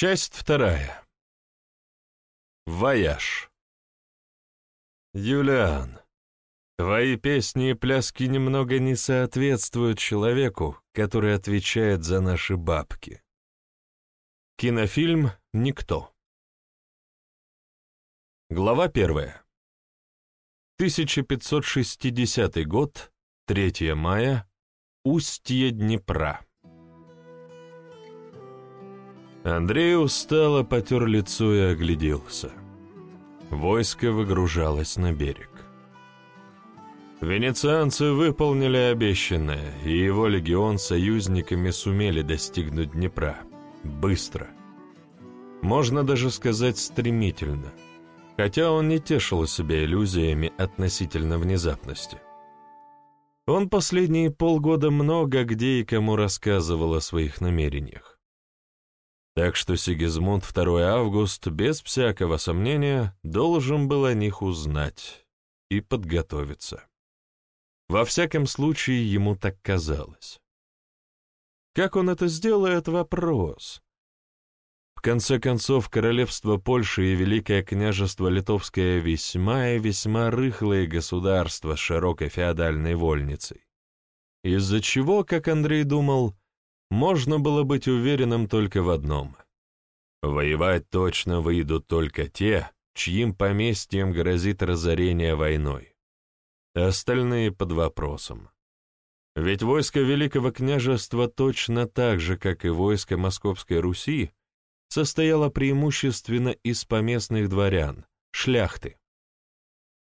Часть вторая. Вояж. Юлиан, твои песни и пляски немного не соответствуют человеку, который отвечает за наши бабки. Кинофильм «Никто». Глава первая. 1560 год, 3 мая, устье Днепра. Андрей устало потер лицо и огляделся. Войско выгружалось на берег. Венецианцы выполнили обещанное, и его легион союзниками сумели достигнуть Днепра. Быстро. Можно даже сказать стремительно. Хотя он не тешил себя иллюзиями относительно внезапности. Он последние полгода много где и кому рассказывал о своих намерениях. Так что Сигизмунд 2 август без всякого сомнения должен был о них узнать и подготовиться. Во всяком случае, ему так казалось. Как он это сделает — вопрос. В конце концов, королевство Польши и Великое княжество Литовское весьма и весьма рыхлые государства с широкой феодальной вольницей. Из-за чего, как Андрей думал, можно было быть уверенным только в одном. Воевать точно выйдут только те, чьим поместьем грозит разорение войной. Остальные под вопросом. Ведь войско Великого княжества точно так же, как и войско Московской Руси, состояло преимущественно из поместных дворян, шляхты.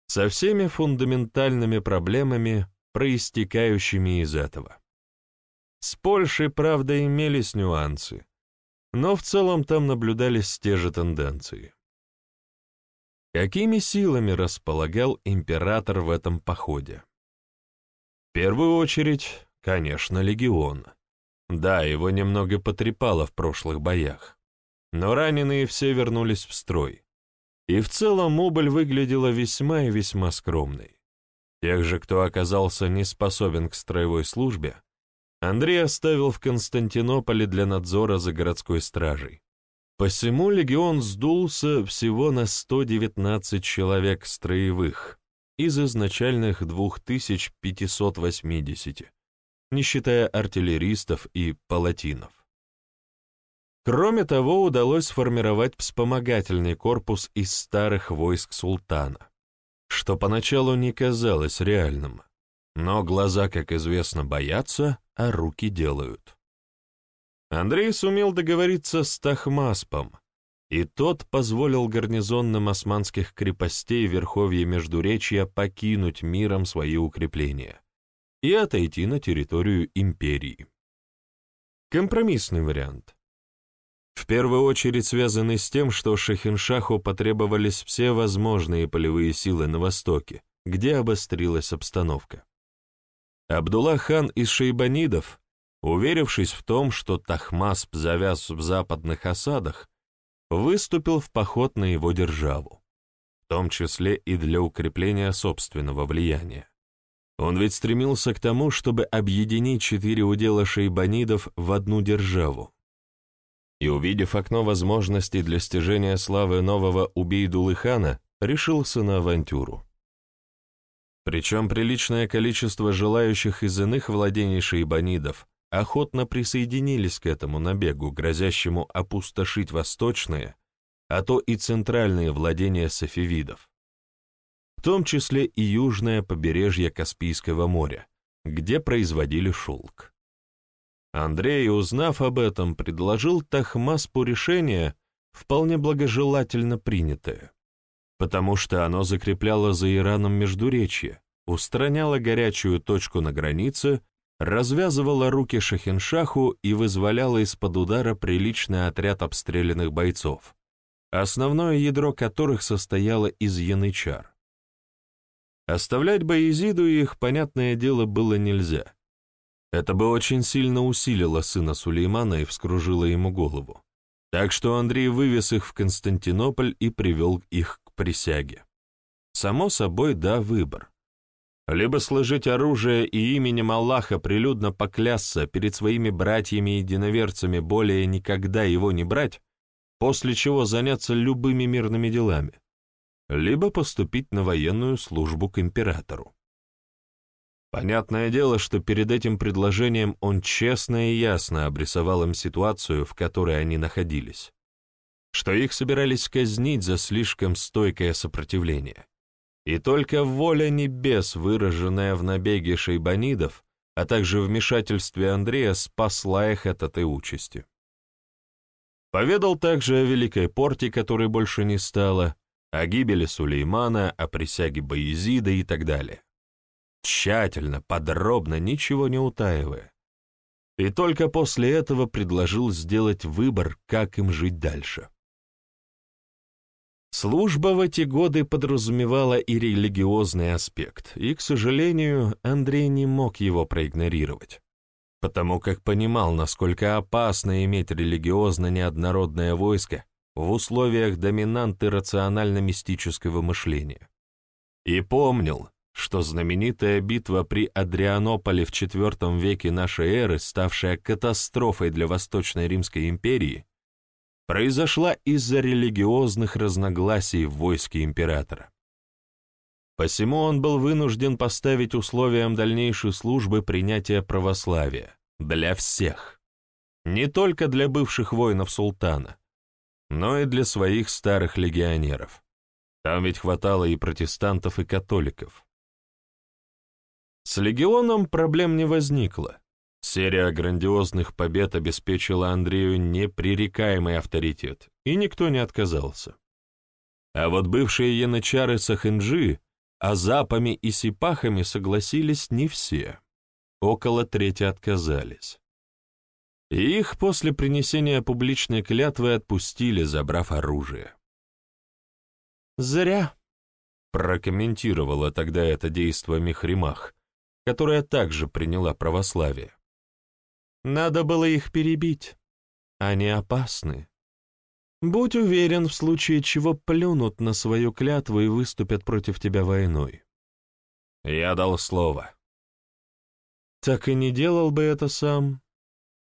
Со всеми фундаментальными проблемами, проистекающими из этого. С Польшей, правда, имелись нюансы, но в целом там наблюдались те же тенденции. Какими силами располагал император в этом походе? В первую очередь, конечно, легион. Да, его немного потрепало в прошлых боях, но раненые все вернулись в строй. И в целом убыль выглядела весьма и весьма скромной. Тех же, кто оказался не способен к строевой службе, Андрей оставил в Константинополе для надзора за городской стражей. Посему легион сдулся всего на 119 человек строевых из изначальных 2580, не считая артиллеристов и палатинов. Кроме того, удалось сформировать вспомогательный корпус из старых войск султана, что поначалу не казалось реальным. Но глаза, как известно, боятся, а руки делают. Андрей сумел договориться с Тахмаспом, и тот позволил гарнизонным османских крепостей Верховья Междуречья покинуть миром свои укрепления и отойти на территорию империи. Компромиссный вариант. В первую очередь связанный с тем, что Шахиншаху потребовались все возможные полевые силы на Востоке, где обострилась обстановка. Абдулла-хан из шейбанидов, уверившись в том, что Тахмасп завяз в западных осадах, выступил в поход на его державу, в том числе и для укрепления собственного влияния. Он ведь стремился к тому, чтобы объединить четыре удела шейбанидов в одну державу. И, увидев окно возможностей для стяжения славы нового Убейдулы-хана, решился на авантюру. Причем приличное количество желающих из иных владений шейбанидов охотно присоединились к этому набегу, грозящему опустошить восточные, а то и центральные владения сафевидов, в том числе и южное побережье Каспийского моря, где производили шелк. Андрей, узнав об этом, предложил Тахмаспу решение, вполне благожелательно принятое потому что оно закрепляло за Ираном междуречье, устраняло горячую точку на границе, развязывало руки Шахиншаху и вызволяло из-под удара приличный отряд обстрелянных бойцов, основное ядро которых состояло из янычар. Оставлять Боязиду их, понятное дело, было нельзя. Это бы очень сильно усилило сына Сулеймана и вскружило ему голову. Так что Андрей вывез их в Константинополь и привел их присяге. Само собой, да, выбор. Либо сложить оружие и именем Аллаха прилюдно поклясться перед своими братьями и единоверцами более никогда его не брать, после чего заняться любыми мирными делами, либо поступить на военную службу к императору. Понятное дело, что перед этим предложением он честно и ясно обрисовал им ситуацию, в которой они находились, что их собирались казнить за слишком стойкое сопротивление. И только воля небес, выраженная в набеге шейбанидов, а также вмешательстве Андрея, спасла их от этой участи. Поведал также о Великой Порте, которой больше не стало, о гибели Сулеймана, о присяге Боязида и так далее. Тщательно, подробно, ничего не утаивая. И только после этого предложил сделать выбор, как им жить дальше. Служба в эти годы подразумевала и религиозный аспект, и, к сожалению, Андрей не мог его проигнорировать, потому как понимал, насколько опасно иметь религиозно неоднородное войско в условиях доминанты рационально-мистического мышления. И помнил, что знаменитая битва при Адрианополе в IV веке нашей эры, ставшая катастрофой для Восточной Римской империи, произошла из-за религиозных разногласий в войске императора. Посему он был вынужден поставить условием дальнейшей службы принятия православия для всех, не только для бывших воинов султана, но и для своих старых легионеров. Там ведь хватало и протестантов, и католиков. С легионом проблем не возникло. Серия грандиозных побед обеспечила Андрею непререкаемый авторитет, и никто не отказался. А вот бывшие янычары Сахенджи азапами и сипахами согласились не все. Около трети отказались и их после принесения публичной клятвы отпустили, забрав оружие. «Зря», — прокомментировала тогда это действо Михримах, которая также приняла православие. «Надо было их перебить. Они опасны. Будь уверен, в случае чего плюнут на свою клятву и выступят против тебя войной». Я дал слово. «Так и не делал бы это сам»,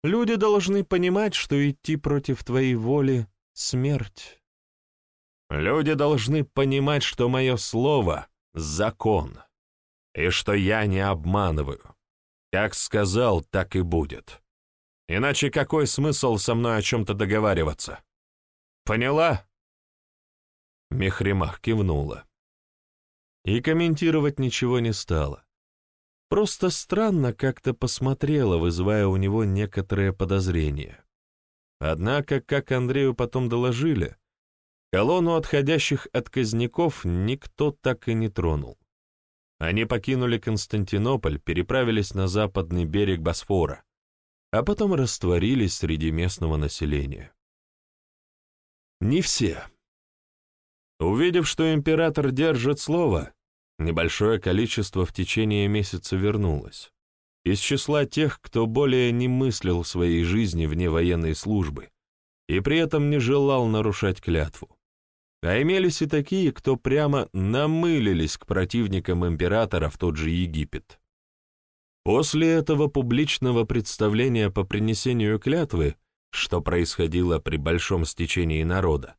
Люди должны понимать, что идти против твоей воли — смерть. Люди должны понимать, что мое слово — закон, и что я не обманываю. Как сказал, так и будет. Иначе какой смысл со мной о чем-то договариваться? Поняла?» Мехримах кивнула. И комментировать ничего не стала. Просто странно как-то посмотрела, вызывая у него некоторые подозрения. Однако, как Андрею потом доложили, колонну отходящих отказников никто так и не тронул. Они покинули Константинополь, переправились на западный берег Босфора, а потом растворились среди местного населения. Не все. Увидев, что император держит слово, Небольшое количество в течение месяца вернулось. Из числа тех, кто более не мыслил своей жизни вне военной службы и при этом не желал нарушать клятву. А имелись и такие, кто прямо намылились к противникам императора в тот же Египет. После этого публичного представления по принесению клятвы, что происходило при большом стечении народа,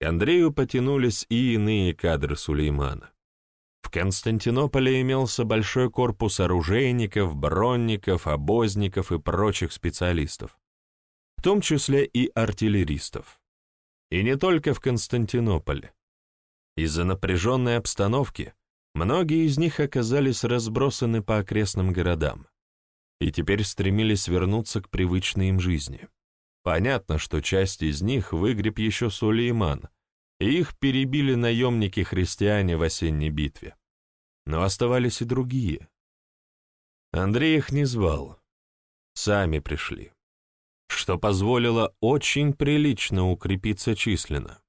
к Андрею потянулись и иные кадры Сулеймана. В Константинополе имелся большой корпус оружейников, бронников, обозников и прочих специалистов, в том числе и артиллеристов. И не только в Константинополе. Из-за напряженной обстановки многие из них оказались разбросаны по окрестным городам и теперь стремились вернуться к привычной им жизни. Понятно, что часть из них выгреб еще Сулейман, и их перебили наемники-христиане в осенней битве. Но оставались и другие. Андрей их не звал. Сами пришли. Что позволило очень прилично укрепиться численно.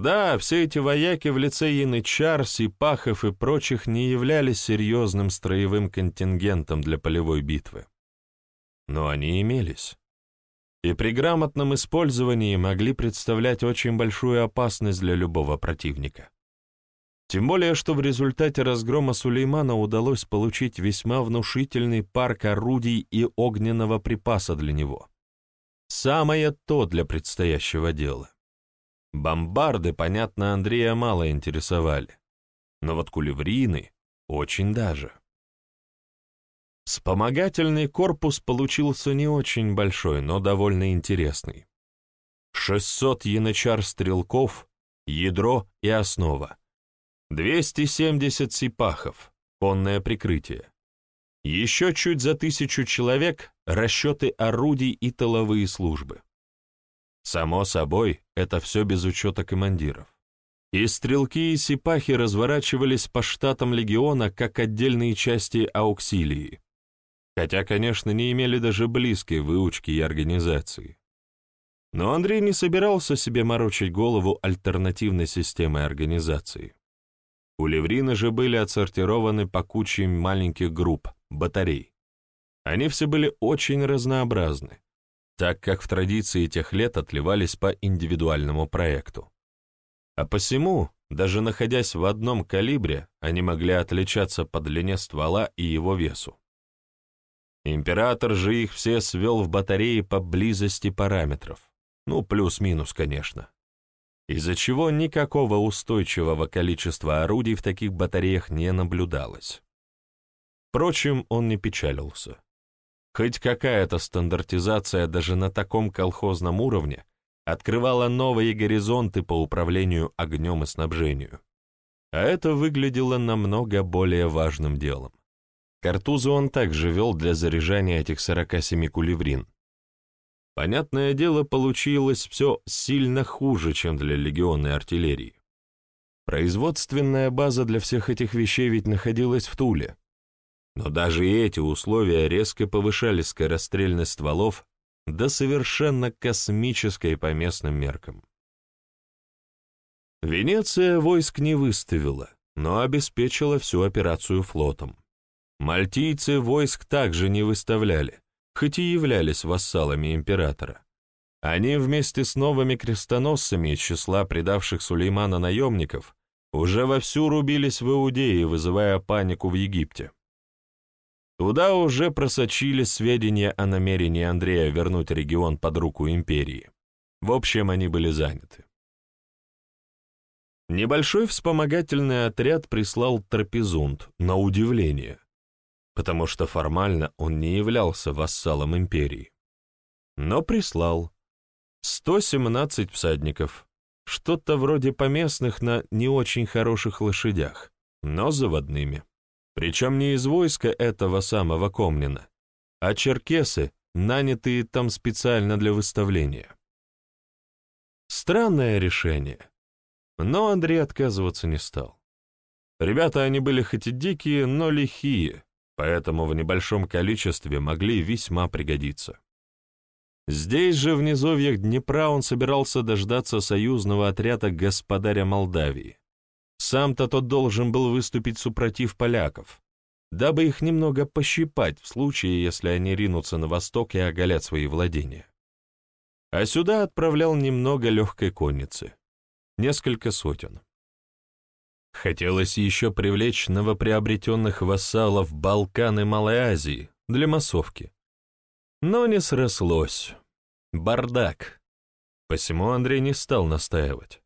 Да, все эти вояки в лице янычар, сипахов и прочих не являлись серьезным строевым контингентом для полевой битвы. Но они имелись и при грамотном использовании могли представлять очень большую опасность для любого противника. Тем более, что в результате разгрома Сулеймана удалось получить весьма внушительный парк орудий и огненного припаса для него. Самое то для предстоящего дела. Бомбарды, понятно, Андрея мало интересовали, но вот кулеврины очень даже. Вспомогательный корпус получился не очень большой, но довольно интересный. 600 янычар-стрелков, ядро и основа. 270 сипахов, конное прикрытие. Еще чуть за тысячу человек расчеты орудий и тыловые службы. Само собой, это все без учета командиров. И стрелки и сипахи разворачивались по штатам легиона как отдельные части ауксилии, хотя, конечно, не имели даже близкой выучки и организации. Но Андрей не собирался себе морочить голову альтернативной системой организации. Кулеврины же были отсортированы по куче маленьких групп, батарей. Они все были очень разнообразны, так как в традиции тех лет отливались по индивидуальному проекту. А посему, даже находясь в одном калибре, они могли отличаться по длине ствола и его весу. Император же их все свел в батареи по близости параметров. Ну, плюс-минус, конечно. Из-за чего никакого устойчивого количества орудий в таких батареях не наблюдалось. Впрочем, он не печалился. Хоть какая-то стандартизация даже на таком колхозном уровне открывала новые горизонты по управлению огнем и снабжению. А это выглядело намного более важным делом. Картузу он также вел для заряжания этих 47 кулеврин, Понятное дело, получилось все сильно хуже, чем для легионной артиллерии. Производственная база для всех этих вещей ведь находилась в Туле. Но даже и эти условия резко повышали скорострельность стволов до совершенно космической по местным меркам. Венеция войск не выставила, но обеспечила всю операцию флотом. Мальтийцы войск также не выставляли, хоть и являлись вассалами императора. Они вместе с новыми крестоносцами из числа предавших Сулеймана наемников уже вовсю рубились в Иудее, вызывая панику в Египте. Туда уже просочились сведения о намерении Андрея вернуть регион под руку империи. В общем, они были заняты. Небольшой вспомогательный отряд прислал Трапезунд, на удивление потому что формально он не являлся вассалом империи. Но прислал 117 всадников, что-то вроде поместных на не очень хороших лошадях, но заводными. Причем не из войска этого самого Комнина, а черкесы, нанятые там специально для выставления. Странное решение, но Андрей отказываться не стал. Ребята они были хоть и дикие, но лихие, поэтому в небольшом количестве могли весьма пригодиться. Здесь же, в низовьях Днепра, он собирался дождаться союзного отряда господаря Молдавии. Сам-то тот должен был выступить супротив поляков, дабы их немного пощипать в случае, если они ринутся на восток и оголят свои владения. А сюда отправлял немного легкой конницы, несколько сотен. Хотелось еще привлечь новоприобретенных вассалов Балкан и Малой Азии для массовки. Но не срослось. Бардак. Посему Андрей не стал настаивать.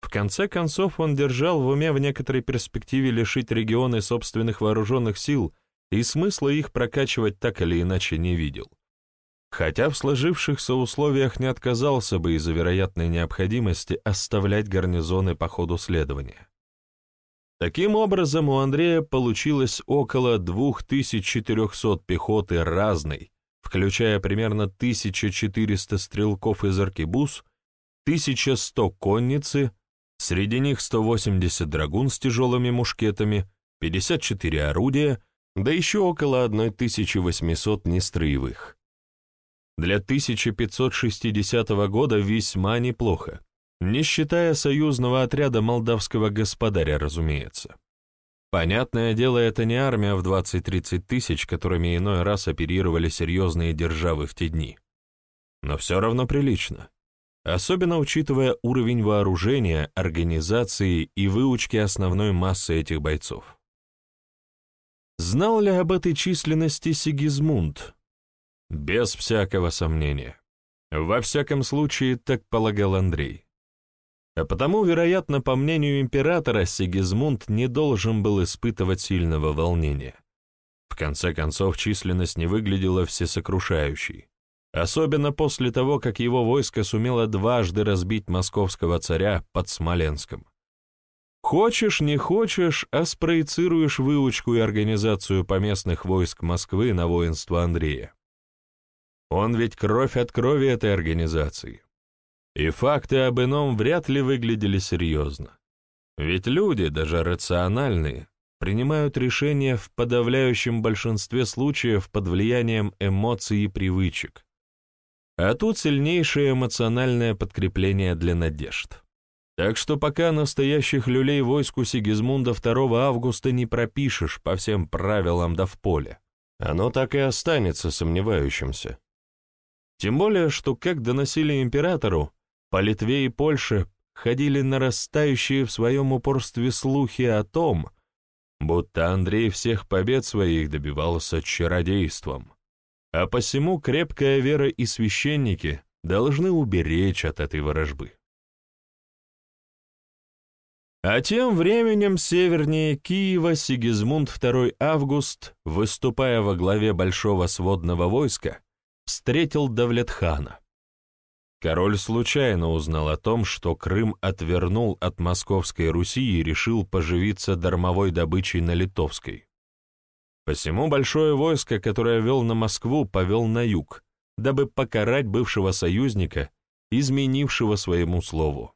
В конце концов, он держал в уме в некоторой перспективе лишить регионы собственных вооруженных сил и смысла их прокачивать так или иначе не видел. Хотя в сложившихся условиях не отказался бы из-за вероятной необходимости оставлять гарнизоны по ходу следования. Таким образом, у Андрея получилось около 2400 пехоты разной, включая примерно 1400 стрелков из аркебуз, 1100 конницы, среди них 180 драгун с тяжелыми мушкетами, 54 орудия, да еще около 1800 нестроевых. Для 1560 года весьма неплохо. Не считая союзного отряда молдавского господаря, разумеется. Понятное дело, это не армия в 20-30 тысяч, которыми иной раз оперировали серьезные державы в те дни. Но все равно прилично. Особенно учитывая уровень вооружения, организации и выучки основной массы этих бойцов. Знал ли об этой численности Сигизмунд? Без всякого сомнения. Во всяком случае, так полагал Андрей. А потому, вероятно, по мнению императора, Сигизмунд не должен был испытывать сильного волнения. В конце концов, численность не выглядела всесокрушающей. Особенно после того, как его войско сумело дважды разбить московского царя под Смоленском. Хочешь, не хочешь, а спроецируешь выучку и организацию поместных войск Москвы на воинство Андрея. Он ведь кровь от крови этой организации. И факты об ином вряд ли выглядели серьезно. Ведь люди, даже рациональные, принимают решения в подавляющем большинстве случаев под влиянием эмоций и привычек. А тут сильнейшее эмоциональное подкрепление для надежд. Так что пока настоящих люлей войску Сигизмунда 2 августа не пропишешь по всем правилам да в поле, оно так и останется сомневающимся. Тем более, что, как доносили императору, по Литве и Польше ходили нарастающие в своем упорстве слухи о том, будто Андрей всех побед своих добивался чародейством, а посему крепкая вера и священники должны уберечь от этой ворожбы. А тем временем севернее Киева Сигизмунд II Август, выступая во главе большого сводного войска, встретил Давлетхана. Король случайно узнал о том, что Крым отвернул от Московской Руси и решил поживиться дармовой добычей на Литовской. Посему большое войско, которое вел на Москву, повел на юг, дабы покарать бывшего союзника, изменившего своему слову.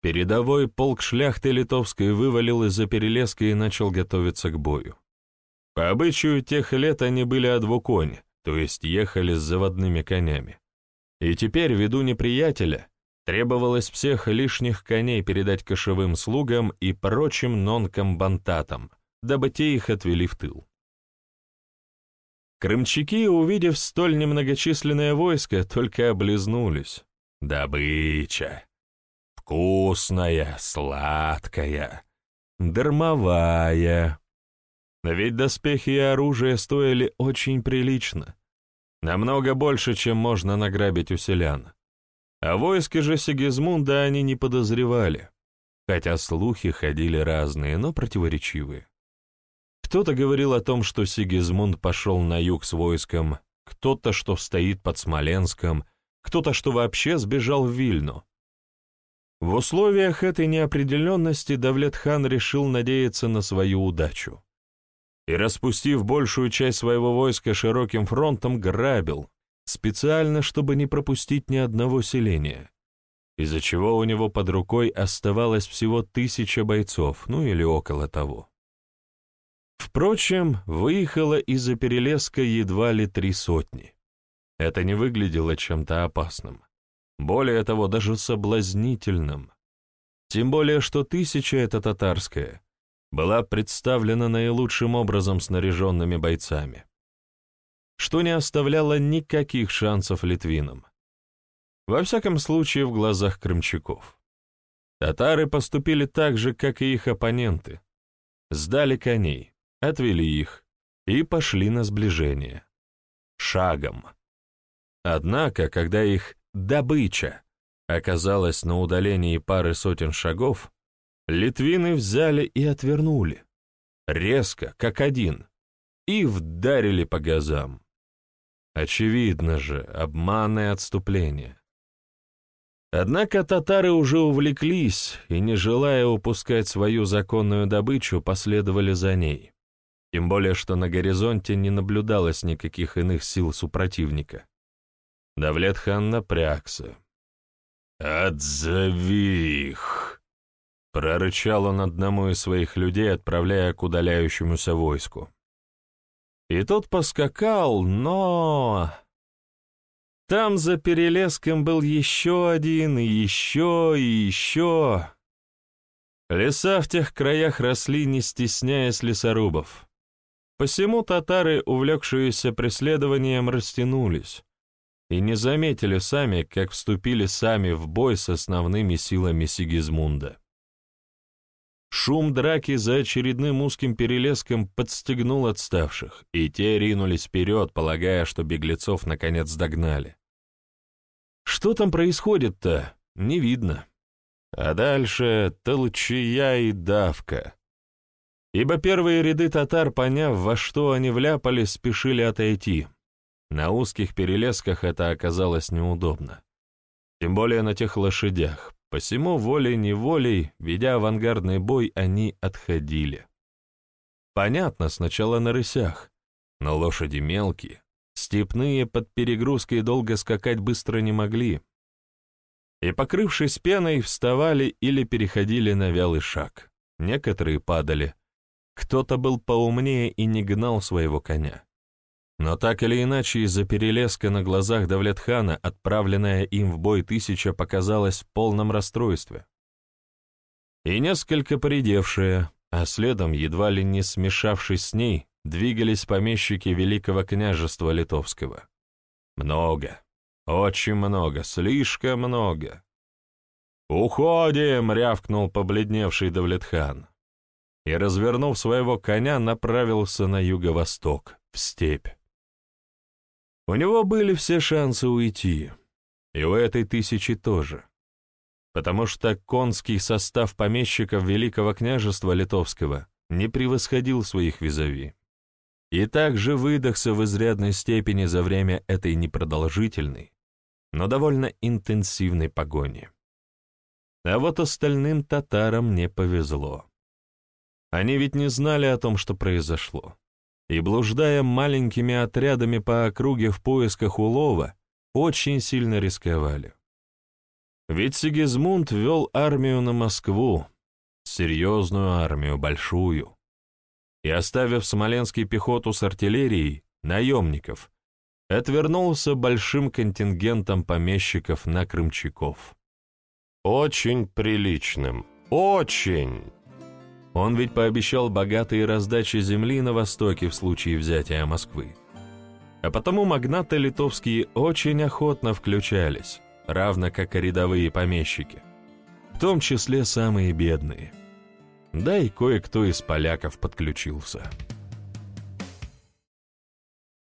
Передовой полк шляхты литовской вывалил из-за перелеска и начал готовиться к бою. По обычаю тех лет они были о двуконь, то есть ехали с заводными конями. И теперь, ввиду неприятеля, требовалось всех лишних коней передать кошевым слугам и прочим нонкомбантатам, дабы те их отвели в тыл. Крымчаки, увидев столь немногочисленное войско, только облизнулись. Добыча. Вкусная, сладкая, дармовая. Ведь доспехи и оружие стоили очень прилично. Намного больше, чем можно награбить у селян. О войске же Сигизмунда они не подозревали, хотя слухи ходили разные, но противоречивые. Кто-то говорил о том, что Сигизмунд пошел на юг с войском, кто-то, что стоит под Смоленском, кто-то, что вообще сбежал в Вильну. В условиях этой неопределенности Давлет-хан решил надеяться на свою удачу и, распустив большую часть своего войска широким фронтом, грабил, специально, чтобы не пропустить ни одного селения, из-за чего у него под рукой оставалось всего тысяча бойцов, ну или около того. Впрочем, выехало из-за перелеска едва ли три сотни. Это не выглядело чем-то опасным. Более того, даже соблазнительным. Тем более, что тысяча — это татарская — была представлена наилучшим образом снаряженными бойцами, что не оставляло никаких шансов литвинам. Во всяком случае, в глазах крымчаков. Татары поступили так же, как и их оппоненты. Сдали коней, отвели их и пошли на сближение. Шагом. Однако, когда их добыча оказалась на удалении пары сотен шагов, Литвины взяли и отвернули. Резко, как один. И вдарили по газам. Очевидно же, обман и отступление. Однако татары уже увлеклись и, не желая упускать свою законную добычу, последовали за ней. Тем более, что на горизонте не наблюдалось никаких иных сил супротивника. Давлет-хан напрягся. «Отзови их!» Прорычал он одному из своих людей, отправляя к удаляющемуся войску. И тот поскакал, но... Там за перелеском был еще один, и еще, и еще. Леса в тех краях росли, не стесняясь лесорубов. Посему татары, увлекшиеся преследованием, растянулись и не заметили сами, как вступили сами в бой с основными силами Сигизмунда. Шум драки за очередным узким перелеском подстегнул отставших, и те ринулись вперед, полагая, что беглецов наконец догнали. Что там происходит-то, не видно. А дальше толчья и давка. Ибо первые ряды татар, поняв, во что они вляпались, спешили отойти. На узких перелесках это оказалось неудобно. Тем более на тех лошадях. Посему волей-неволей, ведя авангардный бой, они отходили. Понятно, сначала на рысях, но лошади мелкие, степные под перегрузкой долго скакать быстро не могли. И, покрывшись пеной, вставали или переходили на вялый шаг. Некоторые падали. Кто-то был поумнее и не гнал своего коня. Но так или иначе, из-за перелеска на глазах Давлетхана, отправленная им в бой тысяча, показалась в полном расстройстве. И несколько поредевшие, а следом, едва ли не смешавшись с ней, двигались помещики Великого княжества Литовского. Много, очень много, слишком много. «Уходим!» — рявкнул побледневший Давлетхан. И, развернув своего коня, направился на юго-восток, в степь. У него были все шансы уйти, и у этой тысячи тоже, потому что конский состав помещиков Великого княжества Литовского не превосходил своих визави. И также выдохся в изрядной степени за время этой непродолжительной, но довольно интенсивной погони. А вот остальным татарам не повезло. Они ведь не знали о том, что произошло и, блуждая маленькими отрядами по округе в поисках улова, очень сильно рисковали. Ведь Сигизмунд вел армию на Москву, серьезную армию, большую, и, оставив в Смоленске пехоту с артиллерией, наемников, отвернулся большим контингентом помещиков на крымчаков. Очень приличным, очень! Он ведь пообещал богатые раздачи земли на Востоке в случае взятия Москвы. А потому магнаты литовские очень охотно включались, равно как и рядовые помещики, в том числе самые бедные. Да и кое-кто из поляков подключился.